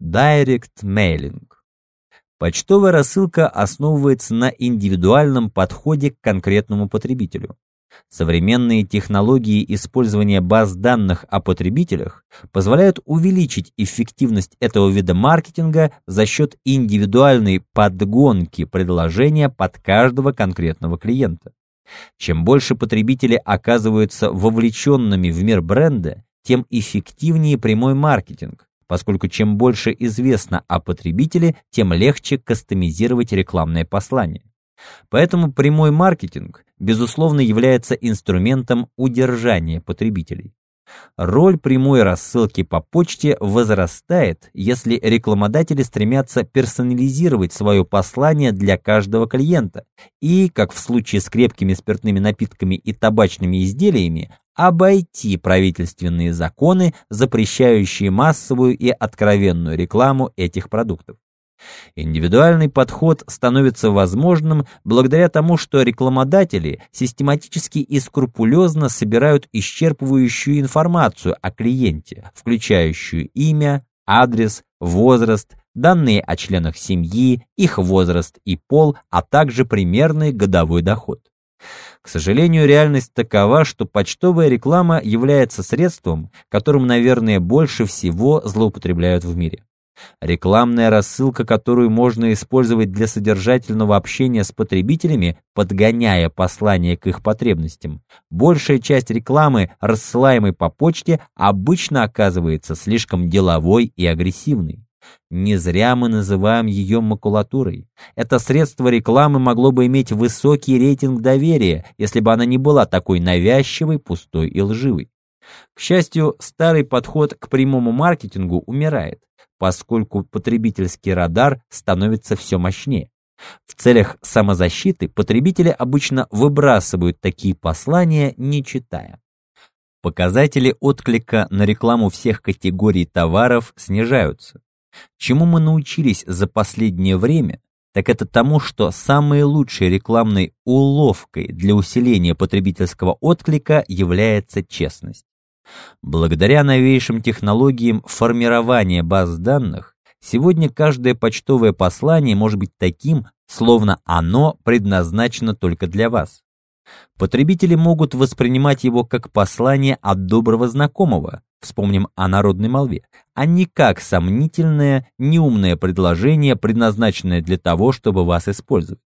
Direct Mailing. Почтовая рассылка основывается на индивидуальном подходе к конкретному потребителю. Современные технологии использования баз данных о потребителях позволяют увеличить эффективность этого вида маркетинга за счет индивидуальной подгонки предложения под каждого конкретного клиента. Чем больше потребители оказываются вовлеченными в мир бренда, тем эффективнее прямой маркетинг, поскольку чем больше известно о потребителе, тем легче кастомизировать рекламное послание. Поэтому прямой маркетинг, безусловно, является инструментом удержания потребителей. Роль прямой рассылки по почте возрастает, если рекламодатели стремятся персонализировать свое послание для каждого клиента и, как в случае с крепкими спиртными напитками и табачными изделиями, обойти правительственные законы, запрещающие массовую и откровенную рекламу этих продуктов. Индивидуальный подход становится возможным благодаря тому, что рекламодатели систематически и скрупулезно собирают исчерпывающую информацию о клиенте, включающую имя, адрес, возраст, данные о членах семьи, их возраст и пол, а также примерный годовой доход. К сожалению, реальность такова, что почтовая реклама является средством, которым, наверное, больше всего злоупотребляют в мире. Рекламная рассылка, которую можно использовать для содержательного общения с потребителями, подгоняя послание к их потребностям. Большая часть рекламы, рассылаемой по почте, обычно оказывается слишком деловой и агрессивной. Не зря мы называем ее макулатурой. Это средство рекламы могло бы иметь высокий рейтинг доверия, если бы она не была такой навязчивой, пустой и лживой. К счастью, старый подход к прямому маркетингу умирает поскольку потребительский радар становится все мощнее. В целях самозащиты потребители обычно выбрасывают такие послания, не читая. Показатели отклика на рекламу всех категорий товаров снижаются. Чему мы научились за последнее время, так это тому, что самой лучшей рекламной уловкой для усиления потребительского отклика является честность. Благодаря новейшим технологиям формирования баз данных, сегодня каждое почтовое послание может быть таким, словно оно предназначено только для вас. Потребители могут воспринимать его как послание от доброго знакомого, вспомним о народной молве, а не как сомнительное, неумное предложение, предназначенное для того, чтобы вас использовать.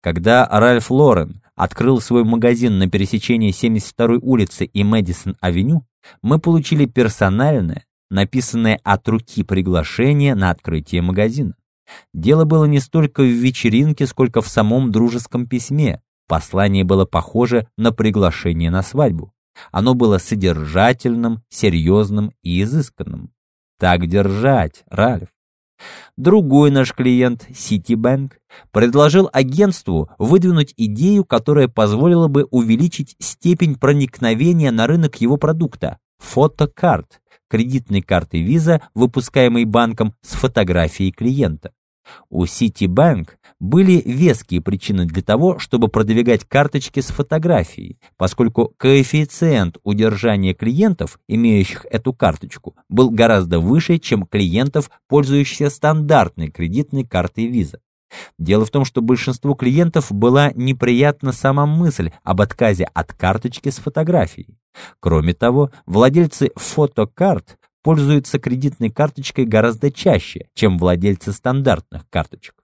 Когда Ральф Лорен открыл свой магазин на пересечении 72-й улицы и Мэдисон-авеню, мы получили персональное, написанное от руки приглашение на открытие магазина. Дело было не столько в вечеринке, сколько в самом дружеском письме. Послание было похоже на приглашение на свадьбу. Оно было содержательным, серьезным и изысканным. Так держать, Ральф. Другой наш клиент, Citibank, предложил агентству выдвинуть идею, которая позволила бы увеличить степень проникновения на рынок его продукта – фотокарт, кредитной карты Visa, выпускаемой банком с фотографией клиента. У Citibank были веские причины для того, чтобы продвигать карточки с фотографией, поскольку коэффициент удержания клиентов, имеющих эту карточку, был гораздо выше, чем клиентов, пользующихся стандартной кредитной картой Visa. Дело в том, что большинству клиентов была неприятна сама мысль об отказе от карточки с фотографией. Кроме того, владельцы фотокарт пользуются кредитной карточкой гораздо чаще, чем владельцы стандартных карточек.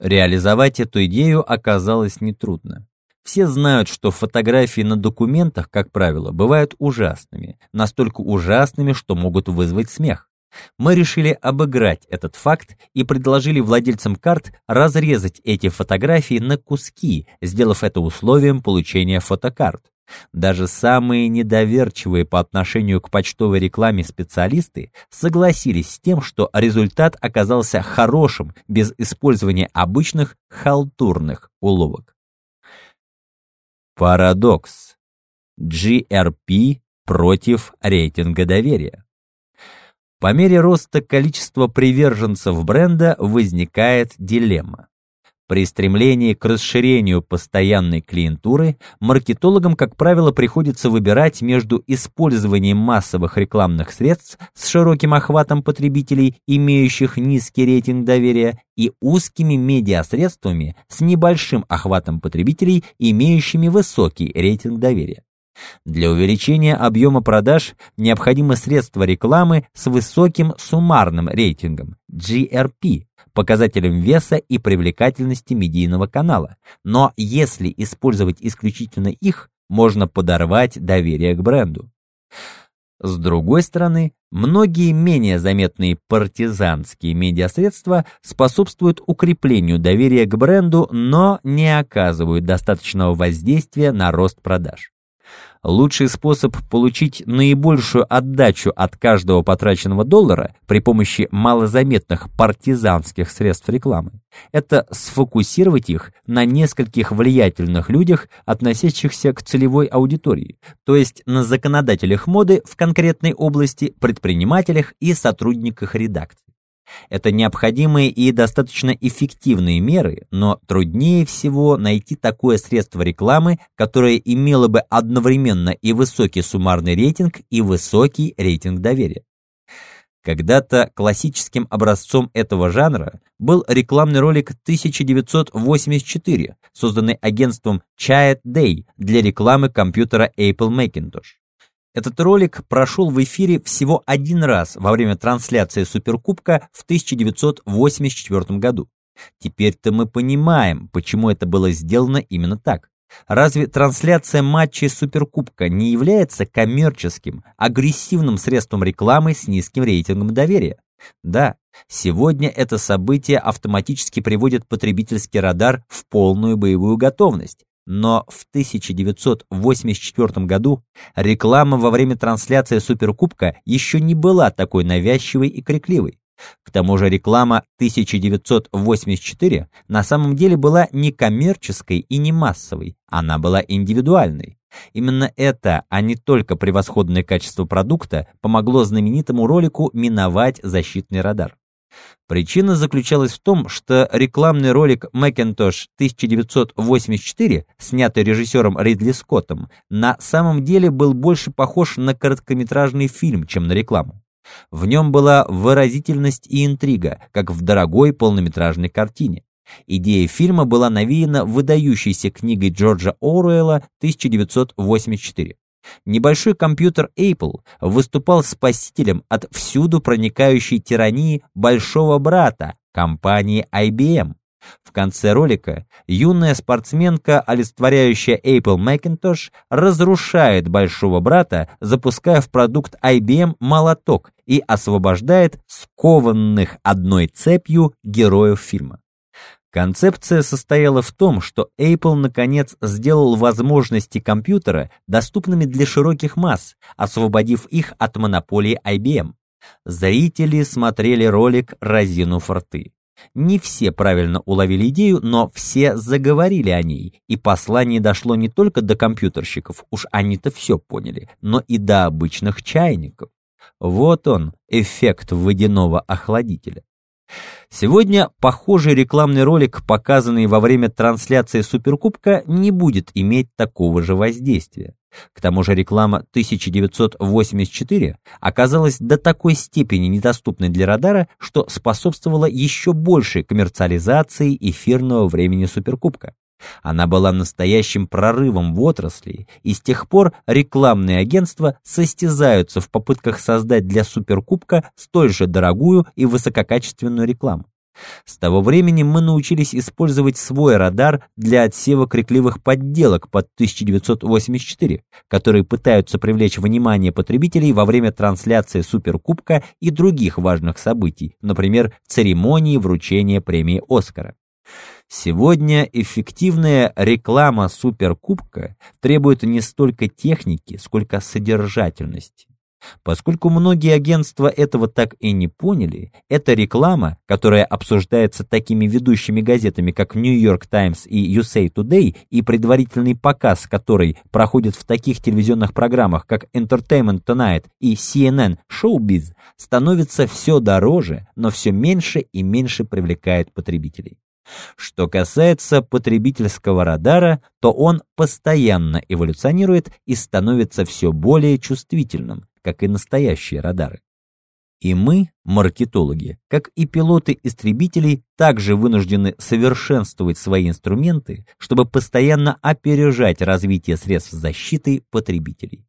Реализовать эту идею оказалось нетрудно. Все знают, что фотографии на документах, как правило, бывают ужасными, настолько ужасными, что могут вызвать смех. Мы решили обыграть этот факт и предложили владельцам карт разрезать эти фотографии на куски, сделав это условием получения фотокарт. Даже самые недоверчивые по отношению к почтовой рекламе специалисты согласились с тем, что результат оказался хорошим без использования обычных халтурных уловок. Парадокс. GRP против рейтинга доверия. По мере роста количества приверженцев бренда возникает дилемма. При стремлении к расширению постоянной клиентуры маркетологам, как правило, приходится выбирать между использованием массовых рекламных средств с широким охватом потребителей, имеющих низкий рейтинг доверия, и узкими медиасредствами с небольшим охватом потребителей, имеющими высокий рейтинг доверия. Для увеличения объема продаж необходимы средства рекламы с высоким суммарным рейтингом GRP, показателем веса и привлекательности медийного канала. Но если использовать исключительно их, можно подорвать доверие к бренду. С другой стороны, многие менее заметные партизанские медиасредства способствуют укреплению доверия к бренду, но не оказывают достаточного воздействия на рост продаж. Лучший способ получить наибольшую отдачу от каждого потраченного доллара при помощи малозаметных партизанских средств рекламы – это сфокусировать их на нескольких влиятельных людях, относящихся к целевой аудитории, то есть на законодателях моды в конкретной области, предпринимателях и сотрудниках редакции. Это необходимые и достаточно эффективные меры, но труднее всего найти такое средство рекламы, которое имело бы одновременно и высокий суммарный рейтинг, и высокий рейтинг доверия. Когда-то классическим образцом этого жанра был рекламный ролик 1984, созданный агентством Chiat Day для рекламы компьютера Apple Macintosh. Этот ролик прошел в эфире всего один раз во время трансляции Суперкубка в 1984 году. Теперь-то мы понимаем, почему это было сделано именно так. Разве трансляция матчей Суперкубка не является коммерческим, агрессивным средством рекламы с низким рейтингом доверия? Да, сегодня это событие автоматически приводит потребительский радар в полную боевую готовность, но в 1984 году реклама во время трансляции Суперкубка еще не была такой навязчивой и крикливой. К тому же реклама 1984 на самом деле была не коммерческой и не массовой, она была индивидуальной. Именно это, а не только превосходное качество продукта, помогло знаменитому ролику миновать защитный радар. Причина заключалась в том, что рекламный ролик Macintosh 1984, снятый режиссером Ридли Скоттом, на самом деле был больше похож на короткометражный фильм, чем на рекламу. В нем была выразительность и интрига, как в дорогой полнометражной картине. Идея фильма была навеяна выдающейся книгой Джорджа Оруэлла 1984. Небольшой компьютер Apple выступал спасителем от всюду проникающей тирании большого брата, компании IBM. В конце ролика юная спортсменка, олицетворяющая Apple Macintosh, разрушает большого брата, запуская в продукт IBM молоток и освобождает скованных одной цепью героев фильма. Концепция состояла в том, что Apple наконец сделал возможности компьютера доступными для широких масс, освободив их от монополии IBM. Зрители смотрели ролик разинув рты. Не все правильно уловили идею, но все заговорили о ней, и послание дошло не только до компьютерщиков, уж они-то все поняли, но и до обычных чайников. Вот он, эффект водяного охладителя. Сегодня похожий рекламный ролик, показанный во время трансляции Суперкубка, не будет иметь такого же воздействия. К тому же реклама 1984 оказалась до такой степени недоступной для радара, что способствовала еще большей коммерциализации эфирного времени Суперкубка. Она была настоящим прорывом в отрасли, и с тех пор рекламные агентства состязаются в попытках создать для Суперкубка столь же дорогую и высококачественную рекламу. С того времени мы научились использовать свой радар для отсева крикливых подделок под 1984, которые пытаются привлечь внимание потребителей во время трансляции Суперкубка и других важных событий, например, церемонии вручения премии Оскара. Сегодня эффективная реклама Суперкубка требует не столько техники, сколько содержательности. Поскольку многие агентства этого так и не поняли, эта реклама, которая обсуждается такими ведущими газетами, как New York Times и USA Today, и предварительный показ которой проходит в таких телевизионных программах, как Entertainment Tonight и CNN Showbiz, становится все дороже, но все меньше и меньше привлекает потребителей. Что касается потребительского радара, то он постоянно эволюционирует и становится все более чувствительным, как и настоящие радары. И мы, маркетологи, как и пилоты истребителей, также вынуждены совершенствовать свои инструменты, чтобы постоянно опережать развитие средств защиты потребителей.